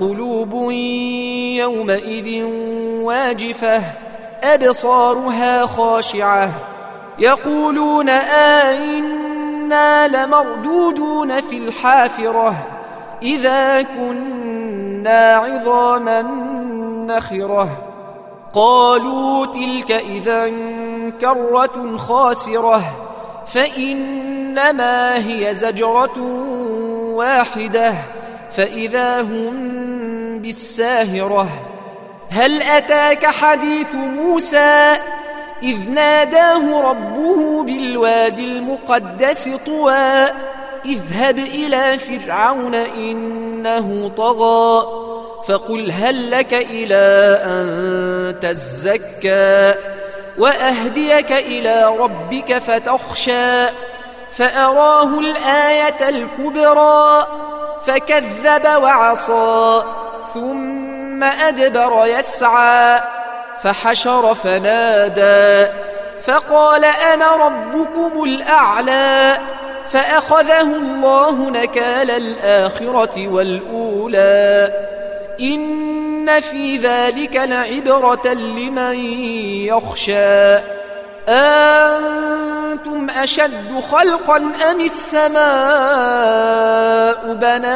قلوب يومئذ واجفة أبصارها خاشعة. يقولون آئنا لمردودون في الحافرة إذا كنا عظاما نخرة. قالوا تلك اذا كرة خاسرة فإنما هي زجرة واحدة. فإذا هم بالساهرة هل أتاك حديث موسى إذ ناداه ربه بالوادي المقدس طوى اذهب إلى فرعون إنه طغى فقل هل لك إلى أن تزكى؟ وأهديك إلى ربك فتخشى فأراه الآية الكبرى فكذب وعصى ثم أدبر يسعى فحشر فنادى فقال أنا ربكم الأعلى فأخذه الله نكال الآخرة والأولى. إن في ذلك لعبرة لمن يخشى. أنتم أشد خلقا أم السماء بناها